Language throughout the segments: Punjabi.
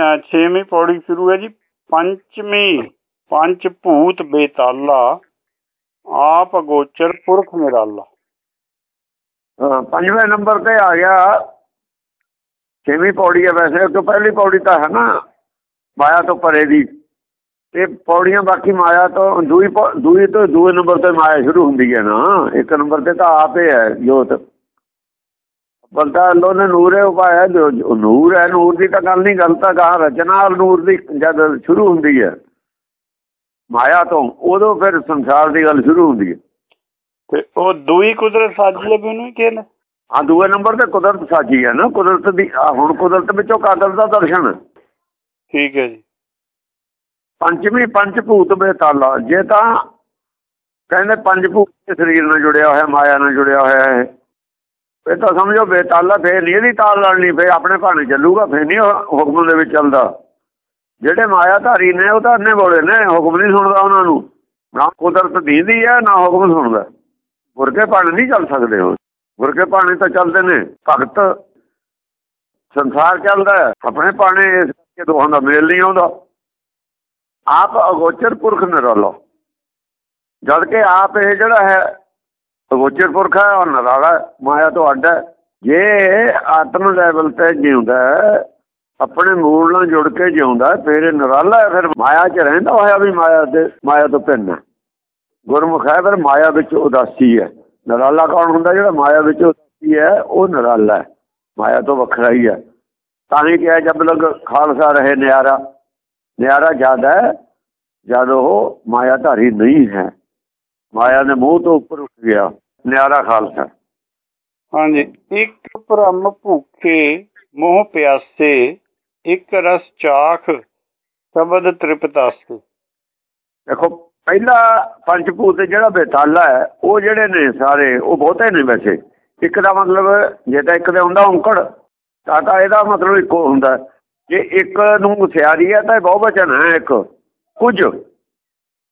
ਅਹ ਛੇਵੀਂ ਪੌੜੀ ਸ਼ੁਰੂ ਹੈ ਜੀ। ਪੰਚਮੀ ਪੰਚ ਭੂਤ ਬੇਤਾਲਾ, ਆਪ ਅਗੋਚਰ ਪੁਰਖ ਨਿਰਾਲਾ। ਪੰਜਵੇਂ ਨੰਬਰ ਤੇ ਆ ਗਿਆ। ਛੇਵੀਂ ਪੌੜੀ ਹੈ ਵੈਸੇ ਤੋਂ ਪਹਿਲੀ ਪੌੜੀ ਤਾਂ ਹੈ ਨਾ, ਮਾਇਆ ਤੋਂ ਪਰੇ ਦੀ। ਤੇ ਪੌੜੀਆਂ ਬਾਕੀ ਮਾਇਆ ਤੋਂ, ਦੂਈ ਦੂਈ ਤੋਂ ਦੂਏ ਨੰਬਰ ਤੇ ਮਾਇਆ ਸ਼ੁਰੂ ਹੁੰਦੀ ਹੈ ਨਾ। ਇੱਕ ਨੰਬਰ ਤੇ ਤਾਂ ਆਪੇ ਹੈ ਜੋਤ। ਬੰਦਾ ਅੱਲੋ ਨੇ ਨੂਰ ਉਪਾਇਆ ਜੋ ਨੂਰ ਹੈ ਨੂਰ ਦੀ ਤਾਂ ਗੱਲ ਨਹੀਂ ਗੱਲ ਤਾਂ ਕਹਾ ਰਚਨਾ ਨੂਰ ਦੀ ਜਦ ਸ਼ੁਰੂ ਹੁੰਦੀ ਹੈ ਮਾਇਆ ਤੋਂ ਉਦੋਂ ਫਿਰ ਸੰਸਾਰ ਦੀ ਗੱਲ ਸ਼ੁਰੂ ਹੁੰਦੀ ਹੈ। ਤੇ ਉਹ ਦੂਈ ਕੁਦਰਤ ਸਾਜੀ ਵੀ ਉਹਨੂੰ ਹੀ ਕਹਿੰਦੇ ਆ ਦੂਏ ਨੰਬਰ ਤੇ ਕੁਦਰਤ ਸਾਜੀ ਹੈ ਨਾ ਕੁਦਰਤ ਦੀ ਹੁਣ ਕੁਦਰਤ ਵਿੱਚੋਂ ਕਾਦਰ ਦਾ ਦਰਸ਼ਨ। ਠੀਕ ਹੈ ਜੀ। ਪੰਜਵੀਂ ਪੰਜ ਭੂਤ ਬੇਤਾਲਾ ਜੇ ਤਾਂ ਕਹਿੰਦੇ ਪੰਜ ਭੂਤ ਦੇ ਸਰੀਰ ਨਾਲ ਜੁੜਿਆ ਹੋਇਆ ਮਾਇਆ ਨਾਲ ਜੁੜਿਆ ਹੋਇਆ ਹੈ ਇਹ ਤਾਂ ਸਮਝੋ ਬੇਤਾਲਾ ਫੇਰ ਨਹੀਂ, ਇਹਦੀ ਤਾਲ ਲੜਨੀ, ਫੇਰ ਆਪਣੇ ਭਾਣੇ ਚੱਲੂਗਾ, ਫੇਰ ਨਹੀਂ ਹੁਕਮ ਦੇ ਵਿੱਚ ਚੱਲਦਾ। ਜਿਹੜੇ ਮਾਇਆ ਨੇ, ਉਹ ਤਾਂ ਅੰਨੇ ਬੋਲੇ ਨੇ, ਹੁਕਮ ਨਹੀਂ ਸੁਣਦਾ ਉਹਨਾਂ ਨੂੰ। ਨਾ ਕੁਦਰਤ ਦੀਦੀ ਹੈ, ਨਾ ਹੁਕਮ ਸੁਣਦਾ। ਗੁਰਕੇ ਭਾਣੇ ਨਹੀਂ ਚੱਲ ਸਕਦੇ ਉਹ। ਗੁਰਕੇ ਭਾਣੇ ਤਾਂ ਚੱਲਦੇ ਨੇ। ਭਗਤ ਸੰਸਾਰ ਚੱਲਦਾ ਆਪਣੇ ਭਾਣੇ ਇਸ ਕਰਕੇ ਦੋਹਾਂ ਦਾ ਮੇਲ ਨਹੀਂ ਆਉਂਦਾ। ਆਪ ਅਗੋਚਰ ਪੁਰਖ ਨਿਰਾਲਾ। ਜਦ ਕਿ ਆਪ ਇਹ ਜਿਹੜਾ ਹੈ ਅਗੋਚਰ ਪੁਰਖ ਹੈ ਔਰ ਨਰਾਲਾ, ਮਾਇਆ ਤੋਂ ਅੱਡ ਹੈ। ਜੇ ਆਤਮ ਲੈਵਲ ਤੇ ਜਿਉਂਦਾ ਆਪਣੇ ਮੂਲ ਨਾਲ ਜੁੜ ਕੇ ਜਿਉਂਦਾ ਫਿਰ ਇਹ ਫਿਰ ਮਾਇਆ 'ਚ ਰਹਿੰਦਾ ਹੋਇਆ ਵੀ ਮਾਇਆ ਤੇ ਮਾਇਆ ਤੋਂ ਭਿੰਨ ਹੈ। ਗੁਰਮੁਖ ਹੈ, ਫਿਰ ਮਾਇਆ ਵਿੱਚ ਉਦਾਸੀ ਹੈ। ਨਰਾਲਾ ਕੌਣ ਹੁੰਦਾ ਜਿਹੜਾ ਮਾਇਆ ਵਿੱਚ ਉਦਾਸੀ ਹੈ? ਉਹ ਨਰਾਲਾ ਹੈ। ਮਾਇਆ ਤੋਂ ਵੱਖਰਾ ਹੀ ਹੈ। ਤਾਂ ਹੀ ਕਿਹਾ ਜਦ ਲਗ ਖਾਲਸਾ ਰਹੇ ਨਿਆਰਾ। ਨਿਆਰਾ ਜ਼ਿਆਦਾ ਜਦ ਉਹ ਮਾਇਆ ਧਾਰੀ ਨਹੀਂ ਹੈ। ਮਾਇਆ ਦੇ ਮੂੰਹ ਤੋਂ ਉੱਪਰ ਉੱਠ ਗਿਆ। ਨਿਆਰਾ ਖਾਲਸਾ। ਹਾਂਜੀ ਇੱਕ ਭ੍ਰਮ ਭੁੱਖੇ ਮੋਹ ਪਿਆਸੇ ਇੱਕ ਰਸ ਚਾਖ ਸ਼ਬਦ ਤ੍ਰਿਪਤਾਸੇ ਦੇਖੋ ਪਹਿਲਾ ਪੰਜ ਭੂਤ ਜਿਹੜਾ ਬੇਤਾਲਾ ਹੈ ਉਹ ਜਿਹੜੇ ਨੇ ਸਾਰੇ ਉਹ ਬਹੁਤੇ ਨੇ ਵੈਸੇ। ਇੱਕ ਦਾ ਮਤਲਬ ਜੇ ਤਾਂ ਇੱਕ ਦੇ ਹੁੰਦਾ ਔਂਕੜ ਤਾਂ ਤਾਂ ਇਹਦਾ ਮਤਲਬ ਇੱਕੋ ਹੁੰਦਾ। ਜੇ ਇੱਕ ਨੂੰ ਸਿਆਰੀ ਹੈ ਤਾਂ ਬਹੁਵਚਨ ਹੈ ਇੱਕ। ਕੁਝ।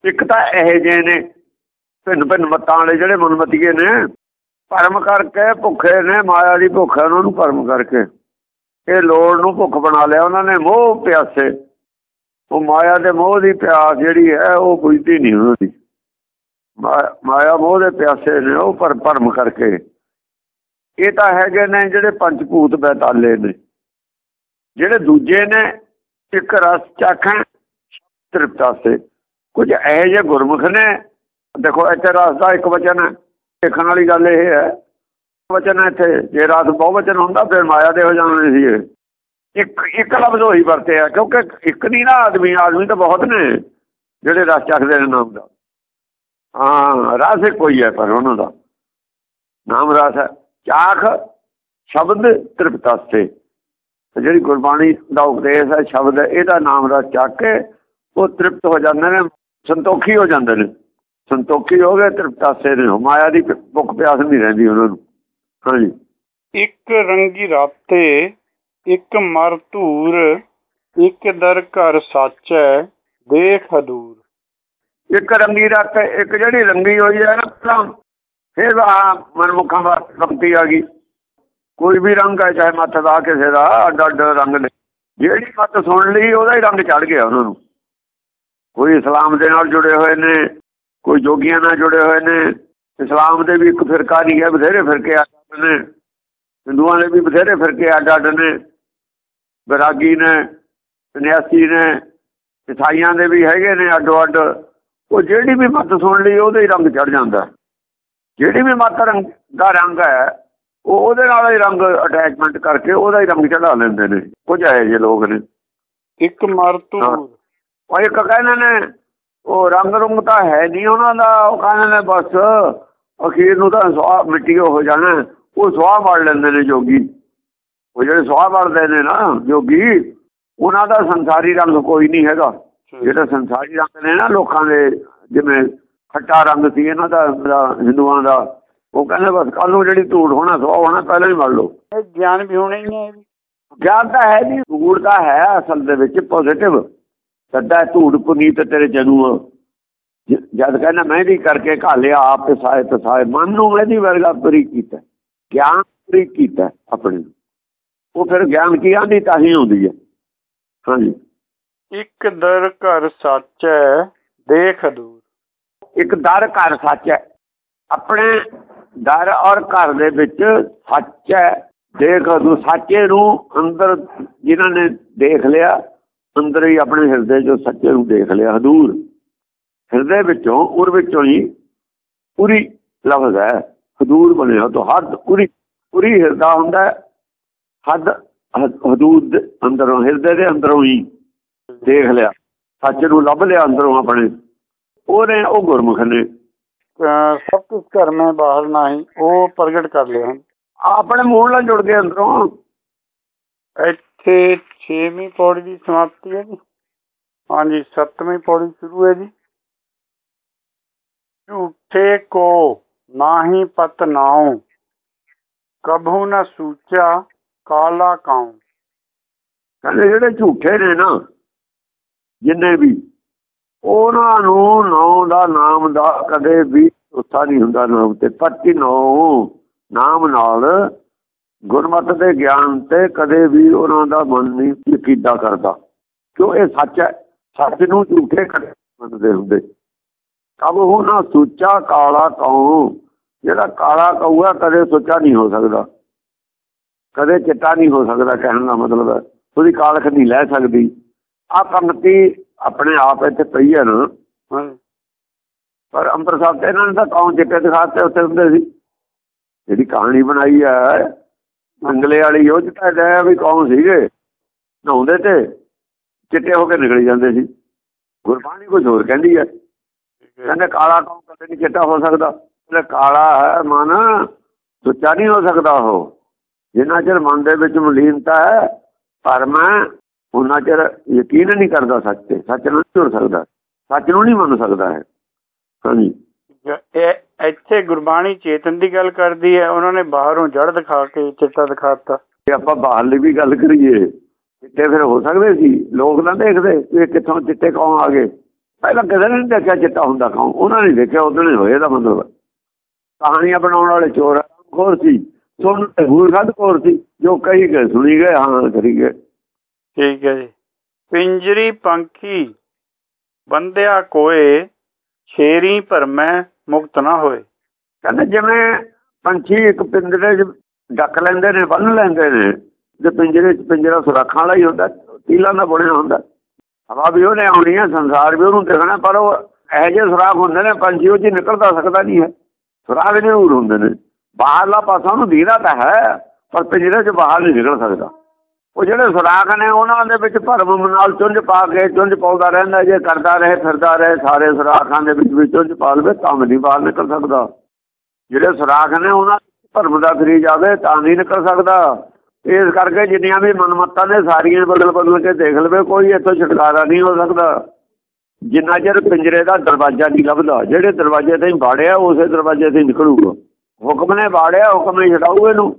ਇੱਕ ਤਾਂ ਇਹ ਜੇ ਨੇ ਭਿੰਨ ਭਿੰਨ ਮਤਾਂ ਵਾਲੇ ਜਿਹੜੇ ਮਨਮਤੀਏ ਨੇ, ਭਰਮ ਕਰਕੇ ਭੁੱਖੇ ਨੇ, ਮਾਇਆ ਦੀ ਭੁੱਖ ਹੈ ਉਹਨਾਂ ਨੂੰ ਭਰਮ ਕਰਕੇ। ਇਹ ਲੋੜ ਨੂੰ ਭੁੱਖ ਬਣਾ ਲਿਆ ਉਹਨਾਂ ਨੇ, ਮੋਹ ਪਿਆਸੇ। ਉਹ ਮਾਇਆ ਦੇ ਮੋਹ ਦੀ ਪਿਆਸ ਜਿਹੜੀ ਹੈ, ਉਹ ਬੁਝਦੀ ਨਹੀਂ ਉਹਨਾਂ ਦੀ। ਮਾਇਆ ਮੋਹ ਦੇ ਪਿਆਸੇ ਨੇ, ਉਹ ਪਰ, ਭਰਮ ਕਰਕੇ। ਇਹ ਤਾਂ ਹੈਗੇ ਨੇ ਜਿਹੜੇ ਪੰਜ ਭੂਤ ਬੈਤਾਲੇ ਨੇ। ਜਿਹੜੇ ਦੂਜੇ ਨੇ, ਇੱਕ ਰਸ ਚਾਖਾਂ ਤ੍ਰਿਪਤਾਸੇ। ਕੁਝ ਇਹੋ ਜਿਹੇ ਗੁਰਮੁਖ ਨੇ ਦੇਖੋ, ਇੱਥੇ ਰਸ ਦਾ ਇੱਕ ਵਚਨ ਹੈ। ਦੇਖਣ ਵਾਲੀ ਗੱਲ ਇਹ ਹੈ, ਵਚਨ ਹੈ ਇੱਥੇ, ਜੇ ਰਸ ਬਹੁ ਵਚਨ ਹੁੰਦਾ, ਫਿਰ ਮਾਇਆ ਦੇ ਹੋ ਜਾਣੇ ਸੀ ਇਹ। ਇੱਕ ਇੱਕ ਲਫ਼ਜ਼ ਉਹੀ ਵਰਤਿਆ ਕਿਉਂਕਿ ਇੱਕ ਨਹੀਂ ਨਾ, ਆਦਮੀ ਆਦਮੀ ਤਾਂ ਬਹੁਤ ਨੇ, ਜਿਹੜੇ ਰਸ ਚੱਕਦੇ ਨੇ ਨਾਮ ਦਾ। ਹਾਂ, ਰਸ ਇੱਕੋ ਹੀ ਹੈ ਪਰ ਉਹਨਾਂ ਦਾ। ਨਾਮ ਰਸ ਹੈ। ਚਾਖ ਸ਼ਬਦ ਤ੍ਰਿਪਤਾਸੇ ਤੇ ਜਿਹੜੀ ਗੁਰਬਾਣੀ ਦਾ ਉਪਦੇਸ਼ ਹੈ ਸ਼ਬਦ, ਇਹਦਾ ਨਾਮ ਰਸ ਚੱਕ ਕੇ ਉਹ ਤ੍ਰਿਪਤ ਹੋ ਜਾਂਦੇ ਨੇ, ਸੰਤੋਖੀ ਹੋ ਜਾਂਦੇ ਨੇ। ਸੰਤੋਖੀ ਹੋ ਗਏ ਤ੍ਰਿਪਤਾਸੇ ਨੇ ਮਾਇਆ ਦੀ ਭੁੱਖ ਪਿਆਸ ਨਹੀਂ ਰਹਿੰਦੀ ਉਹਨਾਂ ਨੂੰ। ਹਾਂਜੀ। ਇੱਕ ਰੰਗੀ ਰਾਤੇ ਇੱਕ ਮਰ ਧੂਰ ਇੱਕ ਦਰ ਘਰ ਸਾਚੈ ਦੇਖ ਹਦੂਰ। ਇੱਕ ਰੰਗੀ ਰੱਤ ਇੱਕ ਜਿਹੜੀ ਰੰਗੀ ਹੋਈ ਹੈ ਨਾ ਪਹਿਲਾਂ ਫਿਰ ਆ ਮਨਮੁਖਾਂ ਵਾਸਤੇ ਪੰਕਤੀ ਆ ਗਈ। ਕੋਈ ਵੀ ਰੰਗ ਹੈ ਚਾਹੇ ਮੱਥ ਦਾ ਕਿਸੇ ਦਾ ਅੱਡ ਅੱਡ ਰੰਗ ਨੇ। ਜਿਹੜੀ ਮੱਤ ਸੁਣ ਲਈ ਉਹਦਾ ਹੀ ਰੰਗ ਚੜ ਗਿਆ ਉਹਨਾਂ ਨੂੰ। ਕੋਈ ਇਸਲਾਮ ਦੇ ਨਾਲ ਜੁੜੇ ਹੋਏ ਨੇ। ਕੋਈ ਜੋਗੀਆਂ ਨਾਲ ਜੁੜੇ ਹੋਏ ਨੇ ਇਸਲਾਮ ਦੇ ਵੀ ਇੱਕ ਫਿਰਕਾ ਨਹੀਂ ਹੈ ਬਥੇਰੇ ਫਿਰਕੇ ਅੱਡ ਨੇ। ਹਿੰਦੂਆਂ ਦੇ ਵੀ ਬਥੇਰੇ ਫਿਰਕੇ ਅੱਡ ਅੱਡ ਨੇ। ਵਿਰਾਗੀ ਨੇ ਸੰਨਿਆਸੀ ਨੇ ਇਸਾਈਆਂ ਦੇ ਵੀ ਹੈਗੇ ਨੇ ਅੱਡੋ ਅੱਡ। ਉਹ ਜਿਹੜੀ ਵੀ ਮੱਤ ਸੁਣ ਲਈ ਉਹਦੇ ਹੀ ਰੰਗ ਚੜ ਜਾਂਦਾ। ਜਿਹੜੀ ਵੀ ਮੱਤ ਰੰਗ ਦਾ ਰੰਗ ਹੈ ਉਹ ਉਹਦੇ ਨਾਲ ਹੀ ਰੰਗ ਅਟੈਚਮੈਂਟ ਕਰਕੇ ਉਹਦਾ ਹੀ ਰੰਗ ਚੜਾ ਲੈਂਦੇ ਨੇ। ਕੁਝ ਇਹੋ ਜਿਹੇ ਲੋਕ ਨੇ। ਇੱਕ ਮਰ ਉਹ ਇੱਕ ਕਹਿੰਦੇ ਨੇ ਉਹ ਰੰਗ ਰੰਗ ਤਾਂ ਹੈ ਨਹੀਂ ਉਹਨਾਂ ਦਾ ਉਹ ਕਹਿੰਦੇ ਨੇ ਬਸ ਅਖੀਰ ਨੂੰ ਤਾਂ ਸੁਆਹ ਮਿੱਟੀ ਹੋ ਜਾਣਾ ਉਹ ਸੁਆਹ ਵੜ ਲੈਂਦੇ ਨੇ ਜੋਗੀ। ਉਹ ਜਿਹੜੇ ਸੁਆਹ ਵੜਦੇ ਨੇ ਨਾ ਜੋਗੀ ਉਹਨਾਂ ਦਾ ਸੰਸਾਰੀ ਰੰਗ ਕੋਈ ਨਹੀਂ ਹੈਗਾ। ਜਿਹੜਾ ਸੰਸਾਰੀ ਰੰਗ ਨੇ ਨਾ ਲੋਕਾਂ ਦੇ ਜਿਵੇਂ ਖੱਟਾ ਰੰਗ ਸੀ ਇਹਨਾਂ ਦਾ ਹਿੰਦੂਆਂ ਦਾ ਉਹ ਕਹਿੰਦੇ ਬਸ ਕੱਲ ਨੂੰ ਜਿਹੜੀ ਧੂੜ ਹੋਣਾ ਸੁਆਹ ਹੋਣਾ ਪਹਿਲਾਂ ਹੀ ਮੰਨ ਲਓ। ਗਿਆਨ ਵੀ ਹੋਣਾ ਹੀ ਹੈ। ਇਹ ਵੀ। ਗਿਆਨ ਤਾਂ ਹੈ ਨਹੀਂ ਧੂੜ ਤਾਂ ਹੈ ਅਸਲ ਦੇ ਵਿੱਚ ਪੋਜ਼ਿਟਿਵ ਸੱਦਾ ਧੂੜ ਪੁਨੀਤ ਤੇਰੇ ਜਨੂ ਜ- ਜਦ ਕਹਿੰਦਾ ਮਹਿੰਦੀ ਕਰਕੇ ਘਾਲਿਆ ਆਪ ਤੇ ਸਾਇ ਤੇ ਸਾਇ ਮਨ ਨੂੰ ਮਹਿੰਦੀ ਵਰਗਾ ਪਰੀ ਕੀਤਾ ਗਿਆਨ ਪਰੀ ਕੀਤਾ ਆਪਣੇ। ਉਹ ਫਿਰ ਗਿਆਨ ਕੀ ਆਂਦੀ ਤਾਂ ਹੀ ਹੁੰਦੀ ਹੈ। ਹਾਂਜੀ। ਇੱਕ ਦਰ ਘਰ ਸਾਚੈ ਦੇਖ ਦੂਰ। ਇੱਕ ਦਰ ਘਰ ਸੱਚ। ਹੈ ਆਪਣੇ ਦਰ ਔਰ ਘਰ ਦੇ ਵਿੱਚ ਸੱਚ ਹੈ ਦੇਖ ਤੂੰ ਸੱਚੇ ਨੂੰ ਅੰਦਰ ਜਿਨ੍ਹਾਂ ਨੇ ਦੇਖ ਲਿਆ ਅੰਦਰ ਹੀ ਆਪਣੇ ਹਿਰਦੇ 'ਚੋਂ ਸੱਚੇ ਨੂੰ ਦੇਖ ਲਿਆ ਹਦੂਰ। ਹਿਰਦੇ ਵਿੱਚੋਂ ਉਰ ਵਿੱਚੋਂ ਹੀ ਪੂਰੀ ਲਫ਼ਜ਼ ਹੈ। ਹਦੂਰ ਬਣਿਆ ਤੋਂ ਹੱਦ ਪੂਰੀ ਪੂਰੀ ਹਿਰਦਾ ਹੁੰਦਾ ਹੱਦ ਹਦ- ਹਦੂਦ ਅੰਦਰੋਂ ਹਿਰਦੇ ਦੇ ਅੰਦਰੋਂ ਹੀ ਦੇਖ ਲਿਆ। ਸੱਚ ਨੂੰ ਲੱਭ ਲਿਆ ਅੰਦਰੋਂ ਆਪਣੇ। ਉਹਨੇ ਉਹ ਗੁਰਮੁਖ ਨੇ। ਸਭ ਕੁਝ ਘਰ ਮੈਂ ਬਾਹਰ ਨਹੀਂ ਉਹ ਪ੍ਰਗਟ ਕਰ ਲਿਆ। ਆਪਣੇ ਮੂਲ ਨਾਲ ਜੁੜ ਗਏ ਅੰਦਰੋਂ। ਇੱਥੇ 6ਵੀਂ ਪੌੜੀ ਦੀ ਸਮਾਪਤੀ ਹੈ ਜੀ। ਹਾਂਜੀ 7ਵੀਂ ਪੌੜੀ ਸ਼ੁਰੂ ਹੈ ਜੀ। ਝੂਠੇ ਕੋ ਨਾਹੀ ਪਤ ਨਾਉ, ਕਭੂ ਨ ਸੂਚਾ ਕਾਲਾ ਕਾਉ। ਕਹਿੰਦੇ ਜਿਹੜੇ ਝੂਠੇ ਨੇ ਨਾ, ਜਿੰਨੇ ਵੀ, ਉਹਨਾਂ ਨੂੰ ਨਾਮ ਦਾ ਨਾਮ ਦਾ ਕਦੇ ਵੀ ਉੱਤਾ ਨਹੀਂ ਹੁੰਦਾ, ਨਾਮ ਤੇ ਪਤੀ ਨਾਮ ਨਾਮ ਨਾਲ ਗੁਰਮਤਿ ਦੇ ਗਿਆਨ ਤੇ ਕਦੇ ਵੀ ਉਹਨਾਂ ਦਾ ਮਨ ਨਹੀਂ ਯਕੀਦਾ ਕਰਦਾ। ਕਿਉਂ? ਇਹ ਸੱਚ ਹੈ। ਸੱਚ ਨੂੰ ਝੂਠੇ ਕਦੇ ਮੰਨਦੇ ਹੁੰਦੇ। ਕਬ ਨਾ ਸੁੱਚਾ ਕਾਲਾ ਕਉ ਜਿਹੜਾ ਕਾਲਾ ਕਊਆ ਕਦੇ ਸੁੱਚਾ ਨਹੀਂ ਹੋ ਸਕਦਾ। ਕਦੇ ਚਿੱਟਾ ਨਹੀਂ ਹੋ ਸਕਦਾ ਕਹਿਣ ਦਾ ਮਤਲਬ ਹੈ। ਉਹਦੀ ਕਾਲਖ ਨਹੀਂ ਲੈ ਸਕਦੀ। ਆ ਪੰਕਤੀ ਆਪਣੇ ਆਪ ਇੱਥੇ ਪਈ ਹੈ ਨਾ। ਪਰ ਅੰਮ੍ਰਿਤ ਸਾਹਿਬ ਤੇ ਇਹਨਾਂ ਨੇ ਤਾਂ ਕੌਣ ਚਿੱਟੇ ਦਿਖਾਤੇ ਉੱਤੇ ਹੁੰਦੇ ਸੀ? ਜਿਹੜੀ ਕਹਾਣੀ ਬਣਾਈ ਹੈ ਅੰਗਲੇ ਵਾਲੀ ਉਹ ਚ ਤਾਂ ਵੀ ਕੌਣ ਸੀਗੇ? ਨਹਾਉਂਦੇ ਤੇ ਚਿੱਟੇ ਹੋ ਕੇ ਨਿਕਲ ਜਾਂਦੇ ਸੀ। ਗੁਰਬਾਣੀ ਕੁਝ ਹੋਰ ਕਹਿੰਦੀ ਹੈ। ਕਹਿੰਦੇ ਕਾਲਾ ਕੌਣ ਕਦੇ ਨਹੀਂ ਚਿੱਟਾ ਹੋ ਸਕਦਾ? ਤੇ ਕਾਲਾ ਹੈ ਮਨ, ਸੁੱਚਾ ਨਹੀਂ ਹੋ ਸਕਦਾ ਉਹ। ਜਿੰਨਾ ਚਿਰ ਮਨ ਦੇ ਵਿੱਚ ਮਲੀਨਤਾ ਹੈ ਭਰਮ ਹੈ ਉਹਨਾਂ ਚਿਰ ਯਕੀਨ ਨਹੀਂ ਕਰਦਾ ਸੱਚ ਤੇ। ਸੱਚ ਨੂੰ ਨਹੀਂ ਜੁੜ ਸਕਦਾ। ਸੱਚ ਨੂੰ ਨਹੀਂ ਮੰਨ ਸਕਦਾ ਹੈ ਹਾਂਜੀ। ਇਹ ਇੱਥੇ ਗੁਰਬਾਣੀ ਚੇਤਨ ਦੀ ਗੱਲ ਕਰਦੀ ਹੈ ਉਹਨਾਂ ਨੇ ਬਾਹਰੋਂ ਜੜ ਦਿਖਾ ਕੇ ਚਿੱਟਾ ਦਿਖਾਤਾ। ਜੇ ਆਪਾਂ ਬਾਹਰਲੀ ਵੀ ਗੱਲ ਕਰੀਏ ਚਿੱਟੇ ਫਿਰ ਹੋ ਸਕਦੇ ਸੀ ਲੋਕ ਨਾ ਦੇਖਦੇ ਵੀ ਕਿੱਥੋਂ ਚਿੱਟੇ ਕੌਣ ਆ ਗਏ। ਪਹਿਲਾਂ ਕਦੇ ਨਹੀਂ ਦੇਖਿਆ ਚਿੱਟਾ ਹੁੰਦਾ ਕੌਣ ਉਹਨਾਂ ਨੇ ਦੇਖਿਆ ਹੀ ਹੋਏ ਦਾ ਮਤਲਬ। ਕਹਾਣੀਆਂ ਬਣਾਉਣ ਵਾਲੇ ਚੋਰ ਖੋਰ ਸੀ? ਸੁਣ ਤੇ ਹੂਰਖੰਡ ਖੋਰ ਸੀ? ਜੋ ਕਹੀ ਗਏ ਸੁਣੀ ਗਏ ਹਾਂ ਕਰੀ ਗਏ। ਠੀਕ ਹੈ ਜੀ। ਪਿੰਜਰੀ ਪੰਖੀ ਬੰਦਿਆ ਕੋਏ ਛੇਰੀ ਭਰਮੈ ਮੁਕਤ ਨਾ ਹੋਏ। ਕਹਿੰਦੇ ਜਿਵੇਂ ਪੰਛੀ ਇੱਕ ਪਿੰਜਰੇ 'ਚ ਡੱਕ ਲੈਂਦੇ ਨੇ ਬੰਨ ਲੈਂਦੇ ਨੇ, ਤੇ ਪਿੰਜਰੇ 'ਚ ਪਿੰਜਰਾ ਸੁਰੱਖਾਂ ਵਾਲਾ ਹੀ ਹੁੰਦਾ ਤੀਲਾਂ ਦਾ ਬਣਿਆ ਹੁੰਦਾ। ਹਵਾ ਵੀ ਉਹਨੇ ਆਉਣੀ ਹੈ ਸੰਸਾਰ ਵੀ ਉਹਨੂੰ ਦੇਖਣਾ, ਪਰ ਉਹ ਇਹ ਜਿਹੇ ਸੁਰਾਖ ਹੁੰਦੇ ਨੇ, ਪੰਛੀ ਉਹ 'ਚ ਨਿਕਲਦਾ ਸਕਦਾ ਨਹੀਂ ਹੈ। ਸੁਰਾਖ ਜ਼ਰੂਰ ਹੁੰਦੇ ਨੇ। ਬਾਹਰਲਾ ਪਾਸਾ ਉਹਨੂੰ ਦੀਦਾ ਤਾਂ ਹੈ, ਪਰ ਪਿੰਜਰੇ 'ਚ ਬਾਹਰ ਨਹੀਂ ਨਿਕਲ ਸਕਦਾ। ਉਹ ਜਿਹੜੇ ਸੁਰਾਖ ਨੇ, ਉਹਨਾਂ ਦੇ ਵਿੱਚ ਭਰਮ ਨਾਲ ਚੁੰਝ ਪਾ ਕੇ ਚੁੰਝ ਪਾਉਂਦਾ ਰਹਿੰਦਾ, ਜੇ ਕਰਦਾ ਰਹੇ, ਫਿਰਦਾ ਰਹੇ, ਸਾਰੇ ਸੁਰਾਖਾਂ ਦੇ ਵਿੱਚ ਵੀ ਚੁੰਝ ਪਾ ਲਵੇ, ਤਾਂ ਨਹੀਂ ਬਾਹਰ ਨਿਕਲ ਸਕਦਾ। ਜਿਹੜੇ ਸੁਰਾਖ ਨੇ, ਉਹਨਾਂ ਭਰਮ ਦਾ ਫਰੀ ਜਾਵੇ ਤਾਂ ਨਹੀਂ ਨਿਕਲ ਸਕਦਾ। ਇਸ ਕਰਕੇ ਜਿੰਨੀਆਂ ਵੀ ਮਨਮਤਾਂ ਨੇ, ਸਾਰੀਆਂ ਬਦਲ ਬਦਲ ਕੇ ਦੇਖ ਲਵੇ, ਕੋਈ ਇੱਥੋਂ ਛੁਟਕਾਰਾ ਨਹੀਂ ਹੋ ਸਕਦਾ। ਜਿੰਨਾ ਚਿਰ ਪਿੰਜਰੇ ਦਾ ਦਰਵਾਜ਼ਾ ਨਹੀਂ ਲੱਭਦਾ, ਜਿਹੜੇ ਦਰਵਾਜ਼ੇ ਤੇ ਹੀ ਬਾੜਿਆ, ਉਸੇ ਦਰਵਾਜ਼ੇ ਤੇ ਨਿਕਲੂਗਾ। ਹੁਕਮ ਨੇ ਬਾੜਿਆ, ਹੁਕਮ ਨੇ ਛਡਾਊ ਇਹਨੂੰ।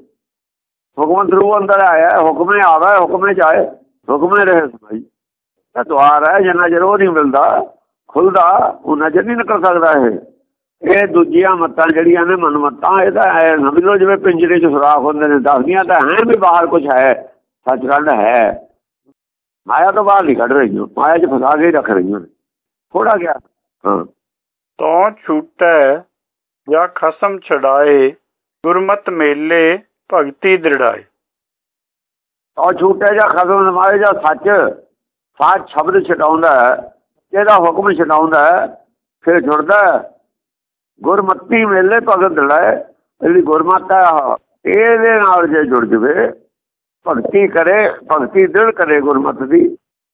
ਹੁਕਮ ਥਰੂ ਅੰਦਰ ਆਇਆ, ਹੁਕਮ ਨੇ ਆਵਾ ਜਾਏ ਹੁਕਮ ਰਹੇ ਸਮਾਈ ਇਹ ਦੁਆਰ ਹੈ, ਜਿੰਨਾ ਚਿਰ ਉਹ ਨਹੀਂ ਮਿਲਦਾ, ਖੁੱਲਦਾ ਉਹਨਾਂ ਚਿਰ ਨਹੀਂ ਨਿਕਲ ਸਕਦਾ ਇਹ। ਇਹ ਦੂਜੀਆਂ ਮੱਤਾਂ ਜਿਹੜੀਆਂ ਨੇ ਮਨਮੱਤਾਂ ਇਹ ਐ ਸਮਝ ਲਓ ਜਿਵੇਂ ਪਿੰਜਰੇ 'ਚ ਸੁਰਾਖ ਹੁੰਦੇ ਨੇ, ਦੱਸਦੀਆਂ ਤਾਂ ਹੈ ਵੀ ਬਾਹਰ ਕੁਝ ਹੈ, ਸੱਚਖੰਡ ਹੈ। ਮਾਇਆ ਤੋਂ ਬਾਹਰ ਨਹੀਂ ਕੱਢ ਰਹੀਆਂ, ਮਾਇਆ 'ਚ ਫਸਾ ਕੇ ਰੱਖ ਰਹੀਆਂ ਨੇ। ਥੋੜਾ ਗਿਆ ਹਾਂ। ਤੋਂ ਛੂਟੈ ਜਾਂ ਖਸਮ ਛਡਾਏ, ਗੁਰਮਤ ਮੇਲੇ ਭਗਤੀ ਦ੍ਰਿੜਾਏ ਔਰ ਛੂਟੇ ਜਾਂ ਖਸਮ ਨਮਾਏ ਜਾਂ ਸੱਚ ਸੱਚ ਸ਼ਬਦ ਛਡਾਉਂਦਾ ਹੈ, ਜਿਹਦਾ ਹੁਕਮ ਛਡਾਉਂਦਾ ਹੈ, ਫਿਰ ਛੁੱਟਦਾ ਗੁਰਮਤੀ ਮੇਲੇ ਭਗਤ ਦੜਾਏ ਜਿਹੜੀ ਗੁਰਮਤਾ ਇਹਦੇ ਨਾਲ ਜੇ ਜੁੜ ਜਵੇ, ਭਗਤੀ ਕਰੇ, ਭਗਤੀ ਦ੍ਰਿੜ ਕਰੇ ਗੁਰਮਤ ਦੀ,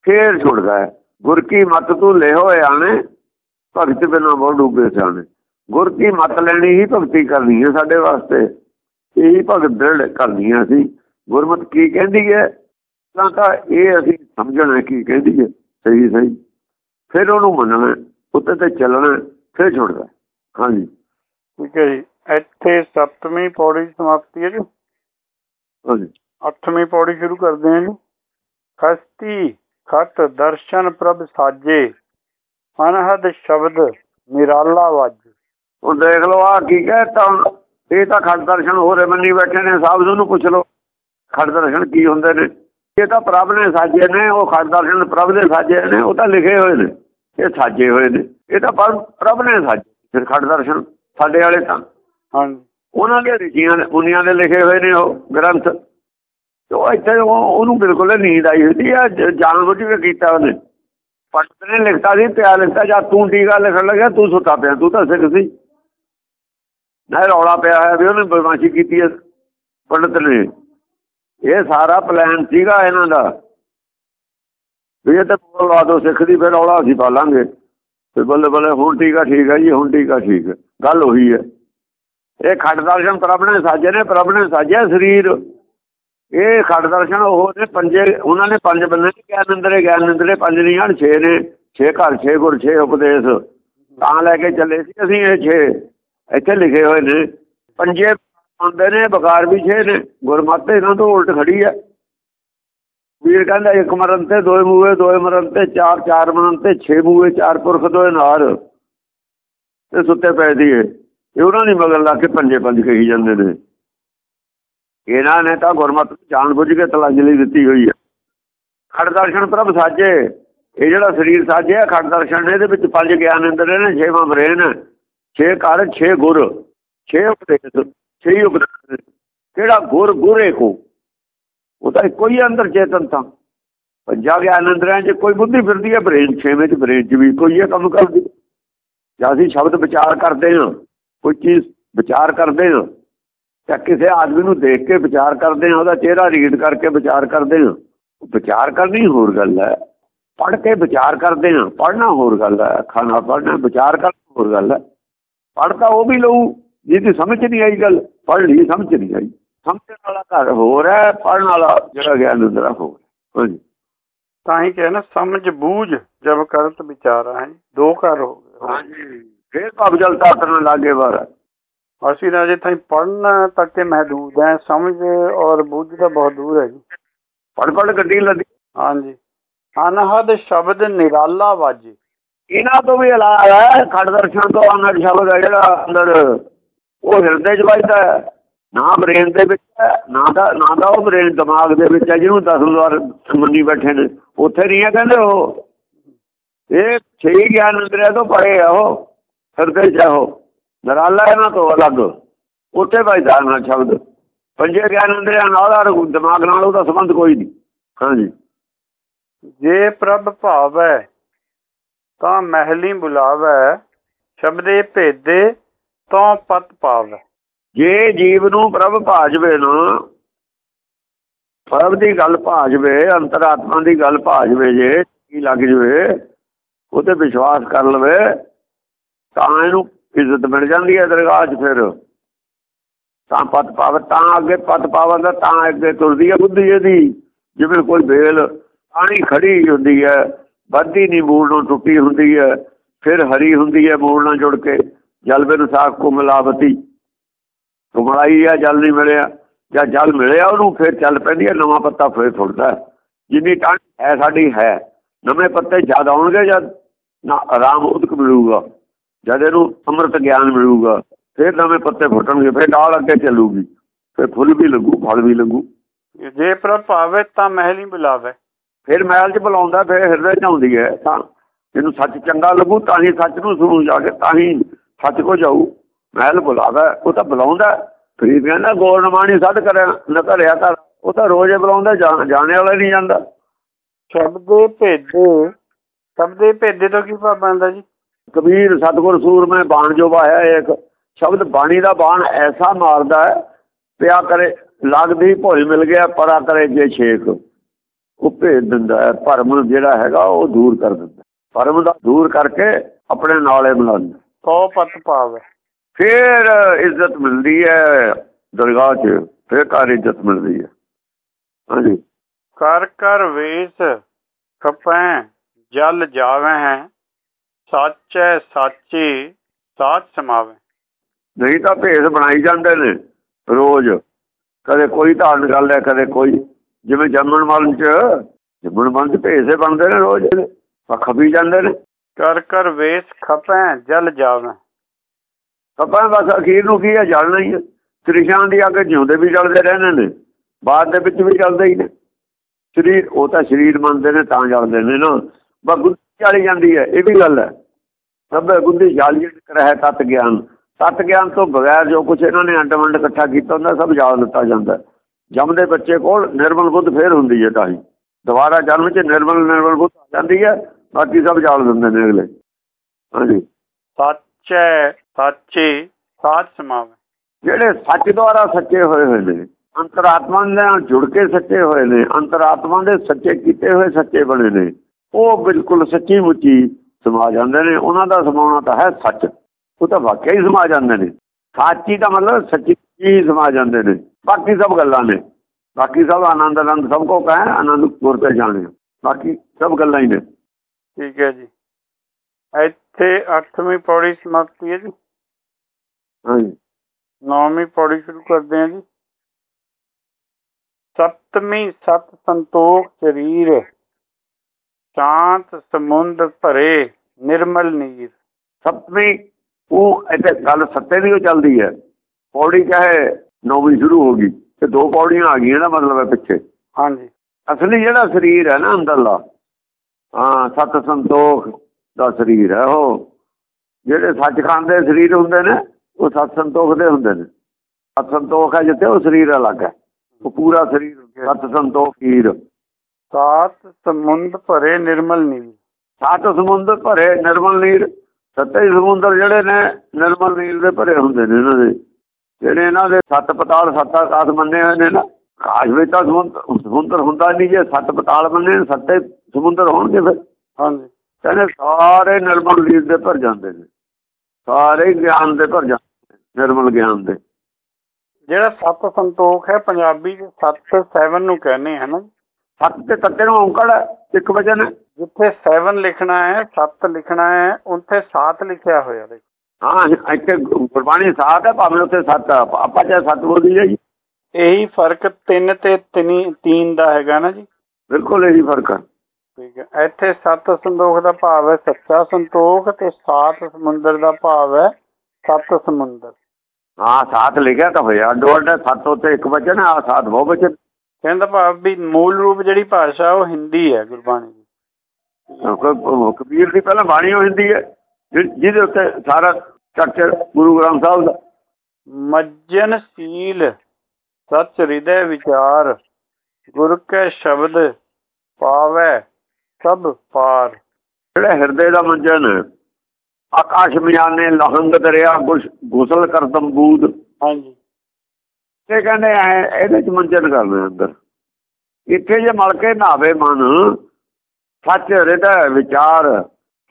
ਫੇਰ ਛੁੱਟਦਾ ਹੈ। ਗੁਰ ਕੀ ਮਤ ਤੂੰ ਲੈ ਹੋਏ ਆਣੇ, ਭਗਤ ਬਿਨਾ ਬਹੁਤ ਡੂਬੇ ਸਿਆਣੇ ਗੁਰ ਕੀ ਮਤ ਲੈਣੀ ਹੀ ਭਗਤੀ ਕਰਨੀ ਹੈ ਸਾਡੇ ਵਾਸਤੇ। ਇਹੀ ਭਗਤ ਦ੍ਰਿੜ ਕਰਨੀ ਹੈ ਅਸੀਂ ਗੁਰਮਤ ਕੀ ਕਹਿੰਦੀ ਹੈ? ਤਾਂ ਤਾਂ ਇਹ ਅਸੀਂ ਸਮਝਣਾ ਕੀ ਕਹਿੰਦੀ ਹੈ। ਸਹੀ ਸਹੀ। ਫਿਰ ਉਹਨੂੰ ਮੰਨਣਾ ਉੱਤੇ ਤੇ ਚੱਲਣਾ ਫਿਰ ਛੁੱਟਦਾ ਹਾਂਜੀ। ਠੀਕ ਹੈ ਜੀ। ਇੱਥੇ ਸੱਤਵੀਂ ਪੌੜੀ ਸਮਾਪਤੀ ਹੈ ਜੀ। ਹਾਂਜੀ। ਅੱਠਵੀਂ ਪੌੜੀ ਸ਼ੁਰੂ ਕਰਦੇ ਹਾਂ ਜੀ। ਖਸਤੀ ਖਤ ਦਰਸ਼ਨ ਪ੍ਰਭ ਸਾਜੇ ਅਨਹਦ ਸ਼ਬਦ ਨਿਰਾਲਾ ਵਾਜ। ਹੁਣ ਦੇਖ ਲਓ ਆ ਕੀ ਕਹਿਤਾ ਇਹ ਤਾਂ ਖੜ ਦਰਸ਼ਨ ਹੋ ਰਹੇ ਮੰਨੀ ਬੈਠੇ ਨੇ ਸਾਹਿਬ ਨੂੰ ਪੁੱਛ ਲਓ। ਖੜ ਦਰਸ਼ਨ ਕੀ ਹੁੰਦੇ ਨੇ? ਇਹ ਤਾਂ ਪ੍ਰਭ ਨੇ ਸਾਜੇ ਨੇ ਉਹ ਖੜ ਦਰਸ਼ਨ ਪ੍ਰਭ ਦੇ ਸਾਜੇ ਨੇ ਉਹ ਤਾਂ ਲਿਖੇ ਹੋਏ ਨੇ। ਇਹ ਸਾਜੇ ਹੋਏ ਨੇ। ਇਹ ਤਾਂ ਪ੍ਰਭ ਨੇ ਸਾਜੇ ਫਿਰ ਖੜ ਦਰਸ਼ਨ ਸਾਡੇ ਵਾਲੇ ਤਾਂ। ਹਾਂਜੀ। ਉਹਨਾਂ ਦੇ ਰਿਸ਼ੀਆਂ ਦੇ ਮੁਨੀਆਂ ਦੇ ਲਿਖੇ ਹੋਏ ਨੇ ਉਹ ਗ੍ਰੰਥ। ਉਹ ਇੱਥੇ ਉਹਨੂੰ ਬਿਲਕੁਲ ਨੀਂਦ ਆਈ ਹੁੰਦੀ ਆ ਜਾਣ ਬੁੱਝ ਕੇ ਕੀਤਾ ਉਹਨੇ। ਪੰਡਤ ਨੇ ਲਿਖਤਾ ਸੀ ਪਿਆ ਲਿਖਤਾ ਜਾਂ ਤੂੰ ਟੀਕਾ ਲਿਖਣ ਲੱਗਿਆ ਤੂੰ ਸੁੱਤਾ ਪਿਆ ਤੂੰ ਤਾਂ ਸਿੱਖ ਸੀ। ਨਾ ਰੌਲਾ ਪਿਆ ਹੈ ਵੀ ਉਹਨੇ ਬਦਮਾਸ਼ੀ ਕੀਤੀ ਹੈ ਪੰਡਤ ਨੇ। ਇਹ ਸਾਰਾ ਪਲਾਨ ਸੀਗਾ ਇਹਨਾਂ ਦਾ। ਵੀ ਇਹ ਤਾਂ ਬੋਲਵਾ ਦੋ ਸਿੱਖ ਦੀ, ਫਿਰ ਰੌਲਾ ਅਸੀਂ ਪਾਲਾਂਗੇ ਤੇ ਬੱਲੇ ਬੱਲੇ, ਹੁਣ ਟੀਕਾ ਠੀਕ ਹੈ ਜੀ, ਹੁਣ ਟੀਕਾ ਠੀਕ ਗੱਲ ਉਹੀ ਹੈ। ਇਹ ਖੱਡ ਦਰਸ਼ਨ ਪ੍ਰਭ ਨੇ ਸਾਜੇ ਨੇ, ਪ੍ਰਭ ਨੇ ਸਾਜਿਆ ਸਰੀਰ। ਇਹ ਖੱਡ ਦਰਸ਼ਨ ਉਹ ਨੇ ਪੰਜੇ, ਉਹਨਾਂ ਨੇ ਪੰਜ ਬੰਦੇ ਗਿਆਨ ਅੰਦਰੇ ਗਿਆਨ ਅੰਦਰੇ ਪੰਜ ਨਹੀਂ ਹਨ 6 ਨੇ। 6 ਘਰ 6 ਗੁਰ 6 ਉਪਦੇਸ਼। ਤਾਂ ਲੈ ਕੇ ਚੱਲੇ ਸੀ ਅਸੀਂ ਇਹ 6 ਇੱਥੇ ਲਿਖੇ ਹੋਏ ਨੇ, ਪੰਜੇ ਆਉਂਦੇ ਨੇ ਬਕਾਰ ਵੀ ਛੇ ਨੇ, ਗੁਰਮਤਿ ਇਹਨਾਂ ਤੋਂ ਉਲਟ ਖੜੀ ਹੈ ਵੀਰ ਕਹਿੰਦਾ ਇੱਕ ਮਰਨ ਤੇ ਦੋਏ ਮੂਏ ਦੋਏ ਮਰਨ ਤੇ ਚਾਰ ਚਾਰ ਮਰਨ ਤੇ ਛੇ ਮੂਏ ਚਾਰ ਪੁਰਖ ਦੋਏ ਨਾਰ ਤੇ ਸੁੱਤੇ ਪਏ ਦੀ ਇਹ। ਉਹਨਾਂ ਦੀ ਮਗਰ ਲਾ ਕੇ ਪੰਜੇ ਪੰਜ ਕਹੀ ਜਾਂਦੇ ਨੇ। ਇਹਨਾਂ ਨੇ ਤਾਂ ਗੁਰਮਤਿ ਜਾਣ ਬੁੱਝ ਕੇ ਤਲਾਂਜਲੀ ਦਿੱਤੀ ਹੋਈ ਹੈ ਖੜ ਦਰਸ਼ਨ ਪ੍ਰਭ ਸਾਜੇ, ਇਹ ਜਿਹੜਾ ਸਰੀਰ ਸਾਜਿਆ ਖੜ ਦਰਸ਼ਨ ਇਹਦੇ ਵਿੱਚ ਪੰਜ ਗਿਆਨ ਇੰਦਰ ਨੇ, ਛੇਵਾਂ ਬ੍ਰੇਨ। ਛੇ ਘਰ, ਛੇ ਗੁਰ, ਛੇ ਉਪਦੇਸ਼ ਛੇ ਉਪਦੇਸ਼। ਕਿਹੜਾ ਗੁਰ ਗੁਰੇ ਕੋ? ਉਹ ਤਾਂ ਇੱਕੋ ਹੀ ਅੰਦਰ ਚੇਤਨ ਤਾਂ। ਪੰਜਾ ਗਿਆਨ ਅੰਦਰਾਂ 'ਚ ਕੋਈ ਬੁੱਧੀ ਫਿਰਦੀ ਹੈ ਬ੍ਰੇਨ ਛੇਵੇਂ 'ਚ ਬ੍ਰੇਨ 'ਚ ਵੀ ਕੋਈ ਇਹ ਕੰਮ ਕਰਦੀ। ਜਾਂ ਅਸੀਂ ਸ਼ਬਦ ਵਿਚਾਰ ਕਰਦੇ ਹਾਂ, ਕੋਈ ਚੀਜ਼ ਵਿਚਾਰ ਕਰਦੇ ਹਾਂ, ਜਾਂ ਕਿਸੇ ਆਦਮੀ ਨੂੰ ਦੇਖ ਕੇ ਵਿਚਾਰ ਕਰਦੇ ਹਾਂ, ਉਹਦਾ ਚਿਹਰਾ ਰੀਡ ਕਰਕੇ ਵਿਚਾਰ ਕਰਦੇ ਹਾਂ। ਵਿਚਾਰ ਕਰਨੀ ਹੋਰ ਗੱਲ ਹੈ। ਪੜ੍ਹ ਕੇ ਵਿਚਾਰ ਕਰਦੇ ਹਾਂ, ਪੜ੍ਹਨਾ ਹੋਰ ਗੱਲ ਹੈ। ਖਾਣਾ ਪੜ੍ਹਨਾ, ਵਿਚਾਰ ਕਰਨਾ ਹੋਰ ਗੱਲ ਹੈ। ਪੜ੍ਹਦਾ ਉਹ ਵੀ ਲਊ ਜਿਹਦੀ ਸਮਝ ਨਹੀਂ ਆਈ ਗੱਲ। ਪੜ੍ਹ ਲਈ ਸਮਝ ਨਹੀਂ ਆਈ। ਸਮਝਣ ਵਾਲਾ ਘਰ ਹੋਰ ਹੈ ਪੜ੍ਹਨ ਵਾਲਾ ਜਿਹੜਾ ਗਿਆਨ ਅੰਦਰ ਹੋਰ ਹਾਂਜੀ ਤਾਂ ਹੀ ਕਹਿੰਦਾ ਸਮਝ ਬੂਝ ਜਬ ਕਰਤ ਵਿਚਾਰਾ ਹੈ। ਦੋ ਘਰ ਹੋ ਗਏ। ਹਾਂਜੀ ਫੇਰ ਭਵ ਜਲ ਤਾਤਨ ਲਾਗੇ ਵਾਰ ਅਸੀਂ ਤਾਂ ਅਜੇ ਤਾਈਂ ਪੜ੍ਹਨਾ ਤੱਕ ਤੇ ਮਹਦੂਦ ਹੈ। ਸਮਝ ਔਰ ਬੁੱਝ ਤਾਂ ਬਹੁਤ ਦੂਰ ਹੈ ਜੀ। ਪੜ ਪੜ ਗੱਡੀ ਲੱਦੀ। ਹਾਂਜੀ ਅਨਹਦ ਸ਼ਬਦ ਨਿਰਾਲਾ ਵਾਜੇ। ਇਹਨਾਂ ਤੋਂ ਵੀ ਇਲਾਵਾ ਹੈ ਖੜ ਦਰਸ਼ਨ ਤੋਂ ਅਨਹਦ ਸ਼ਬਦ ਹੈ ਜਿਹੜਾ ਅੰਦਰ, ਉਹ ਹਿਰਦੇ 'ਚ ਵੱਜਦਾ ਨਾ ਬ੍ਰੇਨ ਦੇ ਵਿੱਚ ਨਾ ਦਾ ਨਾ ਦਾ ਉਹ ਬ੍ਰੇਨ ਦਿਮਾਗ ਦੇ ਵਿੱਚ ਹੈ, ਜਿਹਨੂੰ 10 ਵਾਰ ਮੰਨੀ ਬੈਠੇ ਨੇ, ਉੱਥੇ ਨਹੀਂ ਹੈ ਕਹਿੰਦੇ ਉਹ। ਇਹ ਛੇ ਗਿਆਨ ਅੰਦਰਿਆ ਤੋਂ ਪਰੇ ਆ ਉਹ, ਹਿਰਦੇ 'ਚ ਉਹ, ਨਰਾਲਾ ਇਹਨਾਂ ਤੋਂ ਅਲੱਗ, ਉੱਥੇ ਵੱਜਦਾ ਨਾ ਸ਼ਬਦ। ਪੰਜੇ ਗਿਆਨ ਅੰਦਰਿਆ ਨਾਲ ਦਿਮਾਗ ਨਾਲ ਉਹਦਾ ਸੰਬੰਧ ਕੋਈ ਨਹੀਂ। ਹਾਂਜੀ। ਜੇ ਪ੍ਰਭ ਭਾਵ ਹੈ ਤਾਂ ਮਹਿਲੀ ਬੁਲਾਵੈ, ਸ਼ਬਦੇ ਭੇਦੇ ਤਾਂ ਪਤ ਪਾਵੈ। ਜੇ ਜੀਵ ਨੂੰ ਪ੍ਰਭ ਭਾਜਵੇ ਨਾ, ਪ੍ਰਭ ਦੀ ਗੱਲ ਭਾਜਵੇ, ਅੰਤਰਾਤਮਾ ਦੀ ਗੱਲ ਭਾਜਵੇ, ਜੇ ਕੀ ਲੱਗ ਜਵੇ ਉਹ ਵਿਸ਼ਵਾਸ ਕਰ ਲਵੇ, ਤਾਂ ਇਹਨੂੰ ਇੱਜ਼ਤ ਮਿਲ ਜਾਂਦੀ ਹੈ ਦਰਗਾਹ 'ਚ ਫਿਰ। ਤਾਂ ਪਤ ਪਾਵ, ਤਾਂ ਅੱਗੇ ਪਤ ਪਾਵਨ ਦਾ ਤਾਂ ਅੱਗੇ ਤੁਰਦੀ ਹੈ ਬੁੱਧੀ ਇਹਦੀ। ਜਿਵੇਂ ਕੋਈ ਬੇਲ ਆਣੀ ਖੜੀ ਹੁੰਦੀ ਹੈ ਵੱਧੀ ਨਹੀਂ, ਮੂਲ ਨੂੰ ਟੁੱਟੀ ਹੁੰਦੀ ਹੈ, ਫਿਰ ਹਰੀ ਹੁੰਦੀ ਹੈ ਮੂਲ ਨਾਲ ਜੁੜ ਕੇ, ਜਲ ਬਿਨ ਸਾਖ ਕੋ ਮਿਲਾਵਤੀ ਕੁਮਲਾਈ ਆ, ਜਲ ਨਹੀਂ ਮਿਲਿਆ, ਜਾਂ ਜਲ ਮਿਲਿਆ ਉਹਨੂੰ, ਫਿਰ ਚੱਲ ਪੈਂਦੀ ਹੈ, ਨਵਾਂ ਪੱਤਾ ਫਿਰ ਫੁੱਟਦਾ ਜਿੰਨੀ ਟਾਂਡ ਹੈ ਸਾਡੀ ਹੈ, ਨਵੇਂ ਪੱਤੇ ਜਦ ਆਉਣਗੇ ਜਦ ਨਾ ਆਰਾਮ ਉਦਕ ਮਿਲੂਗਾ, ਜਦ ਇਹਨੂੰ ਅੰਮ੍ਰਿਤ ਗਿਆਨ ਮਿਲੂਗਾ, ਫਿਰ ਨਵੇਂ ਪੱਤੇ ਫੁੱਟਣਗੇ, ਫਿਰ ਡਾਲ ਅੱਗੇ ਚੱਲੂਗੀ, ਫਿਰ ਫੁੱਲ ਵੀ ਲੱਗੂ, ਫਲ ਵੀ ਲੱਗੂ। ਜੇ ਪ੍ਰਭ ਭਾਵੇ ਤਾਂ ਮਹਿਲੀ ਬੁਲਾਵੇ ਫਿਰ ਮਹਿਲ 'ਚ ਬੁਲਾਉਂਦਾ ਫਿਰ ਹਿਰਦੇ 'ਚ ਆਉਂਦੀ ਹੈ। ਤਾਂ ਇਹਨੂੰ ਸੱਚ ਚੰਗਾ ਲੱਗੂ ਤਾਂ ਹੀ ਸੱਚ ਨੂੰ ਸੁਣੂ ਜਾ ਕੇ ਤਾਂ ਹੀ ਸੱਚ ਕੋ ਜਾਊ। ਮਹਿਲ ਬੁਲਾਵਾ ਉਹ ਤਾਂ ਬੁਲਾਉਂਦਾ। ਫਿਰ ਕਹਿੰਦਾ ਗੋਰਨਮਾਨੀ ਸੱਦ ਕਰਿਆ ਨਾ ਕਰਿਆ ਤਾਂ ਉਹ ਤਾਂ ਰੋਜ਼ ਬੁਲਾਉਂਦਾ ਜਾਣੇ ਵਾਲਾ ਨਹੀਂ ਜਾਂਦਾ। ਸ਼ਬਦੇ ਭੇਦੇ ਸ਼ਬਦੇ ਭੇਦੇ ਤੋਂ ਕੀ ਭਾਵ ਬਣਦਾ ਜੀ? ਕਬੀਰ ਸਤਗੁਰ ਸੂਰਮੇ ਬਾਣ ਜੋ ਵਾਇਆ ਇੱਕ ਸ਼ਬਦ ਬਾਣੀ ਦਾ ਬਾਣ ਐਸਾ ਮਾਰਦਾ ਹੈ ਪਿਆ ਕਰੇ ਲੱਗਦੀ ਭੋਲ ਮਿਲ ਗਿਆ ਪਰਾ ਕਰੇ ਜੇ ਛੇਕ। ਉਹ ਭੇਜ ਦਿੰਦਾ ਹੈ ਭਰਮ ਜਿਹੜਾ ਹੈਗਾ ਉਹ ਦੂਰ ਕਰ ਦਿੰਦਾ ਭਰਮ ਦਾ ਦੂਰ ਕਰਕੇ ਆਪਣੇ ਨਾਲੇ ਮਿਲਾਉਂਦਾ ਤੋ ਪਤ ਪਾਵੇ ਫਿਰ ਇੱਜ਼ਤ ਮਿਲਦੀ ਹੈ ਦਰਗਾਹ 'ਚ ਫਿਰ ਘਰ ਇੱਜ਼ਤ ਮਿਲਦੀ ਹੈ। ਹਾਂਜੀ। ਕਰ ਕਰ ਵੇਸ ਖਪੈ ਜਲ ਜਾਵੇ ਹੈ ਸੱਚੈ ਸਾਚੀ ਸਾਚ ਸਮਾਵੇ। ਨਹੀਂ ਤਾਂ ਭੇਸ ਬਣਾਈ ਜਾਂਦੇ ਨੇ ਰੋਜ਼। ਕਦੇ ਕੋਈ ਧਾਰਨ ਕਰ ਲਿਆ ਕਦੇ ਕੋਈ ਜਿਵੇਂ ਜੰਮਣ ਮਰਨ ਚ ਜੰਮਣ ਮਰਨ ਚ ਭੇਸੇ ਬਣਦੇ ਨੇ ਰੋਜ਼ ਖਪੀ ਜਾਂਦੇ ਨੇ। ਕਰ ਕਰ ਵੇਸ ਖਪੈ ਜਲ ਜਾਵੇ। ਖਪੈ ਬਸ ਅਖੀਰ ਨੂੰ ਕੀ ਹੈ ਜਲਣਾ ਹੀ ਹੈ ਕ੍ਰਿਸ਼ਨ ਦੀ ਅੱਗੇ ਜਿਉਂਦੇ ਵੀ ਜਲਦੇ ਰਹਿੰਦੇ ਨੇ ਬਾਅਦ ਦੇ ਵਿੱਚ ਵੀ ਜਲਦੇ ਹੀ ਨੇ। ਸਰੀਰ ਉਹ ਤਾਂ ਸਰੀਰ ਮੰਨਦੇ ਨੇ ਤਾਂ ਜਲਦੇ ਨੇ ਨਾ। ਬਸ ਬੁੱਧੀ ਚਾਲੀ ਜਾਂਦੀ ਹੈ ਇਹ ਵੀ ਗੱਲ ਹੈ। ਸਭ ਬੁੱਧੀ ਜਾਲੀ ਰਹਿ ਤਤ ਗਿਆਨ। ਤਤ ਗਿਆਨ ਤੋਂ ਬਗੈਰ ਜੋ ਕੁਝ ਇਹਨਾਂ ਨੇ ਅੰਡਮੰਡ ਇਕੱਠਾ ਕੀਤਾ ਹੁੰਦਾ ਸਭ ਜਾਲ ਦਿੱਤਾ ਜਾਂਦਾ। ਜੰਮਦੇ ਬੱਚੇ ਕੋਲ ਨਿਰਮਲ ਬੁੱਧ ਫੇਰ ਹੁੰਦੀ ਹੈ ਤਾਂ ਹੀ। ਦੁਬਾਰਾ ਜਨਮ 'ਚ ਨਿਰਮਲ ਨਿਰਮਲ ਬੁੱਧ ਆ ਜਾਂਦੀ ਹੈ ਬਾਕੀ ਸਭ ਜਾਲ ਦਿੰਦੇ ਨੇ ਅਗਲੇ। ਹਾਂਜੀ। ਸੱਚੈ ਸਾਚੇ ਸਾਚ ਸਮਾਵੇ। ਜਿਹੜੇ ਸੱਚ ਦੁਆਰਾ ਸੱਚੇ ਹੋਏ ਹੋਏ ਨੇ ਅੰਤਰਾਤਮਾ ਨਾਲ ਜੁੜ ਕੇ ਸੱਚੇ ਹੋਏ ਨੇ ਅੰਤਰਾਤਮਾ ਦੇ ਸੱਚੇ ਕੀਤੇ ਹੋਏ ਸੱਚੇ ਬਣੇ ਨੇ ਉਹ ਬਿਲਕੁਲ ਸੱਚੀ ਮੁੱਚੀ ਸਮਾ ਜਾਂਦੇ ਨੇ। ਉਹਨਾਂ ਦਾ ਸਮਾਉਣਾ ਤਾਂ ਹੈ ਸੱਚ। ਉਹ ਤਾਂ ਵਾਕਿਆ ਹੀ ਸਮਾ ਜਾਂਦੇ ਨੇ। ਸੱਚੀ ਦਾ ਮਤਲਬ ਸੱਚੀ ਸਮਾ ਜਾਂਦੇ ਨੇ। ਬਾਕੀ ਸਭ ਗੱਲਾਂ ਨੇ। ਬਾਕੀ ਸਭ ਆਨੰਦ ਆਨੰਦ ਸਭ ਕੋ ਕਹੇ ਆਨੰਦ ਗੁਰ ਤੇ ਜਾਣੇ ਬਾਕੀ ਸਭ ਗੱਲਾਂ ਹੀ ਨੇ। ਠੀਕ ਹੈ ਜੀ। ਇੱਥੇ 8ਵੀਂ ਪੌੜੀ ਸਮਾਪਤੀ ਹੈ ਜੀ। ਹਾਂਜੀ। 9ਵੀਂ ਪੌੜੀ ਸ਼ੁਰੂ ਕਰਦੇ ਹਾਂ ਜੀ। ਸਪਤਮੀ ਸਤ ਸੰਤੋਖ ਸਰੀਰ ਸ਼ਾਂਤ ਸਮੁੰਦ ਭਰੇ ਨਿਰਮਲ ਨੀਰ। ਸਪਤਮੀ ਉਹ ਇੱਥੇ ਗੱਲ ਸੱਤੇ ਦੀ ਉਹ ਚੱਲਦੀ ਹੈ। ਪੌੜੀ ਚਾਹੇ ਨੌਵੀਂ ਸ਼ੁਰੂ ਹੋ ਗਈ ਤੇ ਦੋ ਪੌੜੀਆਂ ਆ ਗਈਆਂ ਦਾ ਮਤਲਬ ਹੈ ਪਿੱਛੇ। ਹਾਂਜੀ। ਅਸਲੀ ਜਿਹੜਾ ਸਰੀਰ ਹੈ ਨਾ ਅੰਦਰਲਾ ਹਾਂ ਸਤ ਸੰਤੋਖ ਦਾ ਸਰੀਰ ਹੈ ਉਹ। ਜਿਹੜੇ ਸੱਚਖੰਡ ਦੇ ਸਰੀਰ ਹੁੰਦੇ ਨੇ ਉਹ ਸਤ ਸੰਤੋਖ ਦੇ ਹੁੰਦੇ ਨੇ। ਸਤ ਸੰਤੋਖ ਹੈ ਜਿੱਥੇ ਉਹ ਸਰੀਰ ਅਲੱਗ ਹੈ। ਉਹ ਪੂਰਾ ਸਰੀਰ ਸਤ ਸੰਤੋਖ ਹੀਰ। ਸਾਤ ਸਮੁੰਦ ਭਰੇ ਨਿਰਮਲ ਨੀਰ। ਸਤ ਸਮੁੰਦਰ ਭਰੇ ਨਿਰਮਲ ਨੀਰ। ਸੱਤੇ ਸਮੁੰਦਰ ਜਿਹੜੇ ਨੇ ਨਿਰਮਲ ਨੀਰ ਦੇ ਭਰੇ ਹੁੰਦੇ ਨੇ ਇਹਨਾਂ ਦੇ। ਜਿਹੜੇ ਇਹਨਾਂ ਦੇ ਸੱਤ ਪਤਾਲ ਸੱਤ ਆਕਾਸ਼ ਮੰਨੇ ਹੋਏ ਨੇ ਨਾ ਆਕਾਸ਼ ਵਿੱਚ ਤਾਂ ਸਮੁੰਦਰ ਹੁੰਦਾ ਨਹੀਂ ਜੇ ਸੱਤ ਪਤਾਲ ਮੰਨੇ ਸੱਤੇ ਸਮੁੰਦਰ ਹੋਣਗੇ ਫਿਰ। ਹਾਂਜੀ। ਕਹਿੰਦੇ ਸਾਰੇ ਨਿਰਮਲ ਨੀਰ ਦੇ ਭਰ ਜਾਂਦੇ ਨੇ। ਸਾਰੇ ਗਿਆਨ ਦੇ ਭਰ ਜਾਂਦੇ ਨਿਰਮਲ ਗਿਆਨ ਦੇ। ਜਿਹੜਾ ਸਤ ਸੰਤੋਖ ਹੈ ਪੰਜਾਬੀ ਚ ਸੱਤ 7 ਨੂੰ ਕਹਿੰਦੇ ਹਨ? ਸੱਤ ਤੇ ਤੱਤੇ ਨੂੰ ਔਂਕੜ ਇੱਕ ਵਜਨ ਜਿੱਥੇ 7 ਲਿਖਣਾ ਹੈ 7 ਲਿਖਣਾ ਹੈ ਉੱਥੇ 7 ਲਿਖਿਆ ਹੋਇਆ ਦੇਖੋ। ਹਾਂ ਇੱਥੇ ਗੁਰਬਾਣੀ ਸਾਤ ਹੈ ਭਾਵੇਂ ਉੱਥੇ ਸੱਤ ਆਪਾਂ ਚਾਹੇ ਸੱਤ ਬੋਲੀ ਜਾਈ ਇਹੀ ਫ਼ਰਕ 3 ਤੇ 3 ਦਾ ਹੈਗਾ ਨਾ ਜੀ? ਬਿਲਕੁਲ ਇਹੀ ਫ਼ਰਕ ਹੈ। ਠੀਕ ਹੈ। ਇੱਥੇ ਸਤ ਸੰਤੋਖ ਦਾ ਭਾਵ ਹੈ ਸੱਚਾ ਸੰਤੋਖ ਤੇ ਸਾਤ ਸਮੁੰਦਰ ਦਾ ਭਾਵ ਹੈ ਸਤ ਸਮੁੰਦਰ। ਹਾਂ ਸਾਤ ਲਿਖਿਆ ਤਾਂ ਹੋਇਆ। ਅੱਡੋ ਅੱਡ ਸੱਤ ਉੱਤੇ ਇੱਕ ਵਚਨ ਆ ਸਾਤ ਬਹੁ ਵਚਨ। ਕਹਿੰਦਾ ਭਾਵ ਵੀ ਮੂਲ ਰੂਪ ਜਿਹੜੀ ਭਾਸ਼ਾ ਉਹ ਹਿੰਦੀ ਹੈ ਗੁਰਬਾਣੀ ਦੀ। ਕਬੀਰ ਦੀ ਪਹਿਲਾਂ ਬਾਣੀ ਹੋ ਹਿੰਦੀ ਹੈ। ਜਿਹਦੇ ਉੱਤੇ ਸਾਰਾ ਸਟਰਕਚਰ ਗੁਰੂ ਗ੍ਰੰਥ ਸਾਹਿਬ ਦਾ। ਮੱਜਨ ਸੀਲ ਸਚ ਹਿਰਦੈ ਵਿਚਾਰ ਗੁਰ ਕੈ ਸ਼ਬਦ ਪਾਵੈ ਸਭ ਪਾਰ। ਜਿਹੜਾ ਹਿਰਦੇ ਦਾ ਮੰਜਨ ਆਕਾਸ਼ ਮਿਆਨੇ ਲਹੰਗ ਦਰਿਆ ਗੁਸਲ ਕਰਦਮ ਬੂਦ। ਹਾਂਜੀ। ਤੇ ਕਹਿੰਦੇ ਐ ਇਹਦੇ ਚ ਮੰਜਨ ਕਰਨਾ ਅੰਦਰ। ਇੱਥੇ ਜੇ ਮਲ ਕੇ ਨਾਵੇ ਮਨ ਸੱਚ ਹਿਰਦਾ ਵਿਚਾਰ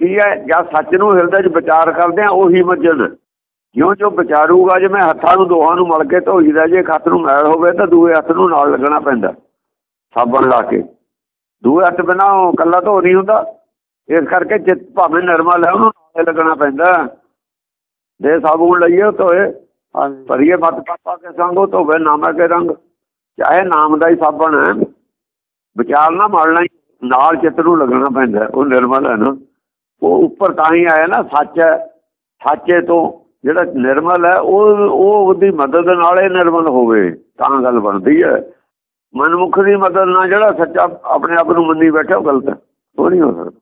ਕੀ ਹੈ? ਜਾਂ ਸੱਚ ਨੂੰ ਹਿਰਦੇ 'ਚ ਵਿਚਾਰ ਕਰਦੇ ਆ ਉਹੀ ਮੰਜਨ ਜਿਉਂ ਜੋ ਵਿਚਾਰੂਗਾ ਜੇ ਮੈਂ ਹੱਥਾਂ ਨੂੰ ਦੋਹਾਂ ਨੂੰ ਮਲ ਕੇ ਧੋਈਦਾ ਜੇ ਖੱਤ ਨੂੰ ਮੈਲ ਹੋਵੇ ਤਾਂ ਦੂਏ ਹੱਥ ਨੂੰ ਨਾਲ ਲੱਗਣਾ ਪੈਂਦਾ ਸਾਬਣ ਲਾ ਕੇ। ਦੂਏ ਹੱਥ ਬਿਨਾ ਕੱਲਾ ਧੋ ਨਹੀਂ ਹੁੰਦਾ। ਇਸ ਕਰਕੇ ਜਿੱਤ ਭਾਵੇਂ ਨਰਮਲ ਹੈ ਉਹਨੂੰ ਨਾਲ ਲੱਗਣਾ ਪੈਂਦਾ। ਦੇ ਸਾਬੂਨ ਲਈਏ ਧੋਏ। ਭਰੀਏ ਮਤ ਪਾਪਾ ਕੇ ਸੰਗੋ ਧੋਵੇ ਨਾਮਾ ਕੇ ਰੰਗ। ਚਾਹੇ ਨਾਮ ਦਾ ਹੀ ਸਾਬਣ ਹੈ। ਵਿਚਾਰ ਨਾ ਮਾਰਨਾ ਨਾਲ ਚਿੱਤ ਨੂੰ ਲੱਗਣਾ ਪੈਂਦਾ ਉਹ ਨਿਰਮਲ ਹੈ ਨਾ। ਉਹ ਉੱਪਰ ਤਾਂ ਹੀ ਆਇਆ ਨਾ, ਸੱਚ ਹੈ। ਸੱਚੇ ਤੋਂ ਜਿਹੜਾ ਨਿਰਮਲ ਹੈ, ਉਹ ਉਹ ਉਹਦੀ ਮਦਦ ਨਾਲ ਇਹ ਨਿਰਮਲ ਹੋਵੇ, ਤਾਂ ਗੱਲ ਬਣਦੀ ਹੈ। ਮਨਮੁਖ ਦੀ ਮਦਦ ਨਾਲ ਜਿਹੜਾ ਸੱਚਾ ਆਪਣੇ ਆਪ ਨੂੰ ਮੰਨੀ ਬੈਠਾ, ਉਹ ਗਲਤ ਹੈ। ਉਹ ਨਹੀਂ ਹੋ ਸਕਦਾ।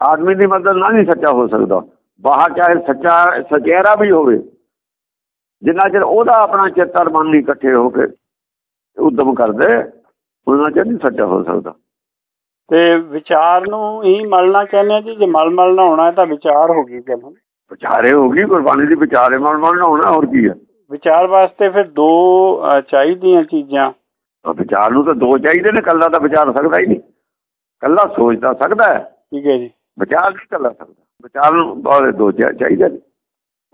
ਆਦਮੀ ਦੀ ਮਦਦ ਨਾਲ ਨਹੀਂ ਸੱਚਾ ਹੋ ਸਕਦਾ। ਬਾਹਰ ਚਾਹੇ ਸੱਚਾ, ਸਚੇਰਾ ਵੀ ਹੋਵੇ, ਜਿੰਨਾ ਚਿਰ ਉਹਦਾ ਆਪਣਾ ਚੇਤਰ ਮਨ ਨਹੀਂ ਇਕੱਠੇ ਹੋ ਕੇ ਉਦਮ ਕਰਦੇ, ਉਹਨਾਂ ਚਿਰ ਨਹੀਂ ਸੱਚਾ ਹੋ ਸਕਦਾ। ਤੇ ਵਿਚਾਰ ਨੂੰ ਹੀ ਮਲਣਾ ਕਹਿੰਦੇ ਆ ਜੀ ਜੇ ਮਲ ਮਲਣਾ ਹੋਣਾ ਤਾਂ ਵਿਚਾਰ ਹੋ ਗਈ ਗੱਲ ਵਿਚਾਰੇ ਹੋ ਗਈ ਗੁਰਬਾਣੀ ਦੀ ਵਿਚਾਰੇ ਮਨ ਮਨ ਹੋਣਾ ਹੋਰ ਕੀ ਹੈ? ਵਿਚਾਰ ਵਾਸਤੇ ਫਿਰ ਦੋ ਚਾਹੀਦੀਆਂ ਚੀਜ਼ਾਂ। ਵਿਚਾਰ ਨੂੰ ਤਾਂ ਦੋ ਚਾਹੀਦੇ ਨੇ ਕੱਲਾ ਤਾਂ ਵਿਚਾਰ ਸਕਦਾ ਹੀ ਨਹੀਂ। ਕੱਲਾ ਸੋਚਦਾ ਸਕਦਾ ਹੈ। ਠੀਕ ਹੈ ਜੀ। ਵਿਚਾਰ ਨਹੀਂ ਕੱਲਾ ਸਕਦਾ। ਵਿਚਾਰ ਨੂੰ ਬਹੁਤ ਦੋ ਚਾਹੀਦੇ ਨੇ।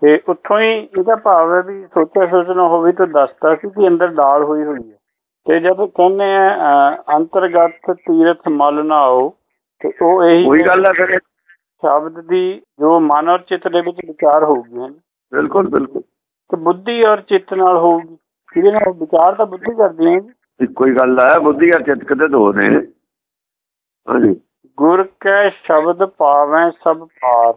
ਤੇ ਉੱਥੋਂ ਹੀ ਇਹਦਾ ਭਾਵ ਹੈ ਵੀ ਸੋਚਿਆ ਸੋਚਣਾ ਹੋਵੇ ਤਾਂ ਦੱਸਦਾ ਸੀ ਕਿ ਅੰਦਰ ਦਾਲ ਹੋਈ ਹੋਈ ਹੈ। ਤੇ ਜਦ ਕਹਿੰਦੇ ਆ ਅੰਤਰਗਤ ਤੀਰਥ ਮਲ ਨਾ ਆਓ ਤੇ ਉਹ ਇਹੀ ਉਹੀ ਗੱਲ ਹੈ ਫਿਰ। ਸ਼ਬਦ ਦੀ ਜੋ ਮਨ ਔਰ ਚਿੱਤ ਦੇ ਵਿੱਚ ਵਿਚਾਰ ਹੋਊਗੀ ਬਿਲਕੁਲ ਬਿਲਕੁਲ। ਤੇ ਬੁੱਧੀ ਔਰ ਚਿੱਤ ਨਾਲ ਹੋਊਗੀ। ਜਿਹਦੇ ਨਾਲ ਵਿਚਾਰ ਤਾਂ ਬੁੱਧੀ ਕਰਦੀ ਹੈ ਹੀ ਗੱਲ ਹੈ ਬੁੱਧੀ ਔਰ ਚਿੱਤ ਕਿਤੇ ਦੋ ਨੇ। ਹਾਂਜੀ। ਗੁਰ ਕੈ ਸ਼ਬਦ ਪਾਵੈ ਸਭ ਪਾਰ।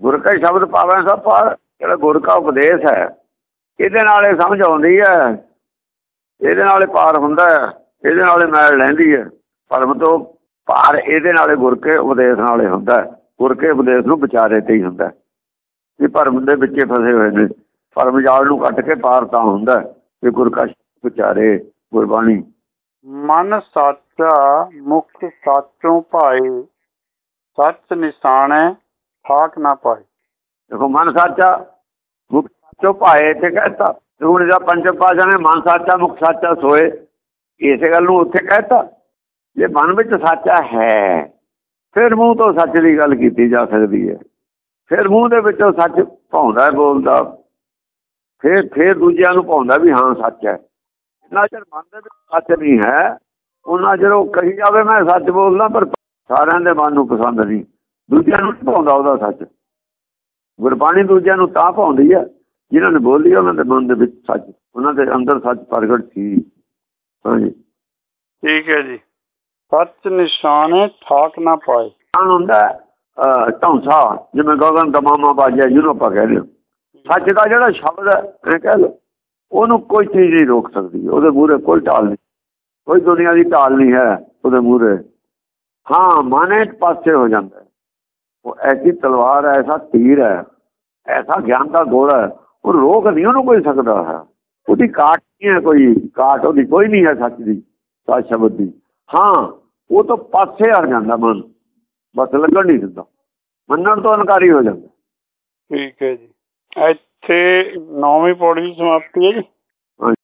ਗੁਰ ਕਾ ਸ਼ਬਦ ਪਾਵੈ ਸਭ ਪਾਰ ਜਿਹੜਾ ਗੁਰ ਕਾ ਉਪਦੇਸ਼ ਹੈ ਇਹਦੇ ਨਾਲ ਇਹ ਸਮਝ ਆਉਂਦੀ ਹੈ ਇਹਦੇ ਨਾਲ ਪਾਰ ਹੁੰਦਾ ਹੈ ਇਹਦੇ ਨਾਲ ਮੈਲ ਲੈਂਦੀ ਹੈ ਪਰਮ ਤੋਂ ਪਾਰ ਇਹਦੇ ਨਾਲੇ ਗੁਰ ਕੇ ਉਪਦੇਸ਼ ਨਾਲੇ ਹੁੰਦਾ ਗੁਰ ਕੇ ਉਪਦੇਸ਼ ਨੂੰ ਵਿਚਾਰੇ ਤੇ ਹੀ ਹੁੰਦਾ ਇਹ ਭਰਮ ਦੇ ਵਿੱਚੇ ਫਸੇ ਹੋਏ ਨੇ। ਪਰਮ ਜਾਲ ਨੂੰ ਕੱਟ ਕੇ ਪਾਰ ਤਾਂ ਹੁੰਦਾ ਕਿ ਗੁਰ ਕਾ ਵਿਚਾਰੇ ਗੁਰਬਾਣੀ। ਮਨ ਸਾਚਾ ਮੁਖ ਸਾਚੋਂ ਭਾਏ ਸੱਚ ਨਿਸ਼ਾਨੈ ਠਾਕ ਨਾ ਪਾਏ। ਦੇਖੋ ਮਨ ਸਾਚਾ ਮੁਖ ਸਾਚੋ ਭਾਏ ਤੇ ਕਹਤਾ। ਹੁਣ ਜਿਹੜਾ ਪੰਜ ਪਾਸ਼ਾ ਨੇ ਮਨ ਸਾਚਾ, ਮੁਖ ਸਾਚਾ ਸੋਏ। ਇਸੇ ਗੱਲ ਨੂੰ ਉੱਥੇ ਕਹਿਤਾ, ਜੇ ਮਨ ਵਿੱਚ ਸਾਚਾ ਹੈ, ਫਿਰ ਮੂੰਹ ਤੋਂ ਸੱਚ ਦੀ ਗੱਲ ਕੀਤੀ ਜਾ ਸਕਦੀ ਹੈ। ਫਿਰ ਮੂੰਹ ਦੇ ਵਿੱਚੋਂ ਸੱਚ ਪਾਉਂਦਾ ਬੋਲਦਾ। ਫਿਰ ਫਿਰ ਦੂਜਿਆਂ ਨੂੰ ਪਾਉਂਦਾ ਵੀ ਹਾਂ, ਸੱਚ ਹੈ। ਜਿੰਨਾ ਚਿਰ ਮਨ ਦੇ ਵਿੱਚ ਸੱਚ ਨਹੀਂ ਹੈ, ਉਹਨਾਂ ਚਿਰ ਉਹ ਕਹੀ ਜਾਵੇ, ਮੈਂ ਸੱਚ ਬੋਲਦਾ, ਪਰ ਸਾਰਿਆਂ ਦੇ ਮਨ ਨੂੰ ਪਸੰਦ ਨਹੀਂ। ਦੂਜਿਆਂ ਨੂੰ ਪਾਉਂਦਾ ਉਹਦਾ ਸੱਚ। ਗੁਰਬਾਣੀ ਦੂਜਿਆਂ ਨੂੰ ਤਾਂ ਪਾਉਂਦੀ ਹੈ। ਜਿਨ੍ਹਾਂ ਨੇ ਬੋਲੀ ਉਹਨਾਂ ਦੇ ਮਨ ਦੇ ਵਿੱਚ ਸੱਚ ਉਹਨਾਂ ਦੇ ਅੰਦਰ ਸੱਚ ਪ੍ਰਗਟ ਸੀ। ਹਾਂਜੀ। ਠੀਕ ਹੈ ਜੀ। ਸੱਚ ਨਿਸ਼ਾਨੈ ਠਾਕ ਨਾ ਪਾਏ। ਆਨ ਹੁੰਦਾ ਢੌਂਸਾ ਜਿਵੇਂ ਗਗਨ ਦਮਾਮਾ ਬਾਜਿਆ ਜਿਹਨੂੰ ਆਪਾਂ ਕਹਿੰਦੇ ਸੱਚ ਦਾ ਜਿਹੜਾ ਸ਼ਬਦ ਹੈ ਇਹ ਕਹਿ ਲਓ ਉਹਨੂੰ ਕੋਈ ਚੀਜ਼ ਨਹੀਂ ਰੋਕ ਸਕਦੀ ਉਹਦੇ ਮੂਹਰੇ ਕੋਈ ਢਾਲ ਨਹੀਂ। ਕੋਈ ਦੁਨੀਆ ਦੀ ਢਾਲ ਨਹੀਂ ਹੈ ਉਹਦੇ ਮੂਹਰੇ। ਹਾਂ ਮਾਨੇ ਪਾਸੇ ਹੋ ਜਾਂਦਾ ਉਹ ਐਸੀ ਤਲਵਾਰ ਹੈ ਐਸਾ ਤੀਰ ਹੈ ਐਸਾ ਗਿਆਨ ਦਾ ਗੋਲਾ ਹੈ। ਉਹ ਰੋਕ ਨਹੀਂ ਉਹਨੂੰ ਕੋਈ ਸਕਦਾ ਹੈ। ਉਹਦੀ ਕਾਟ ਨਹੀਂ ਹੈ ਕੋਈ। ਕਾਟ ਉਹਦੀ ਕੋਈ ਨਹੀਂ ਹੈ ਸੱਚ ਦੀ ਸੱਚ ਸ਼ਬਦ ਦੀ। ਹਾਂ ਉਹ ਤਾਂ ਪਾਸੇ ਹਟ ਜਾਂਦਾ ਮਨ। ਬਸ ਲੱਗਣ ਨਹੀਂ ਦਿੰਦਾ। ਮੰਨਣ ਤੋਂ ਇਨਕਾਰੀ ਹੋ ਜਾਂਦਾ। ਠੀਕ ਹੈ ਜੀ। ਇੱਥੇ ਨੌਵੀਂ ਪੌੜੀ ਦੀ ਸਮਾਪਤੀ ਹੈ ਜੀ।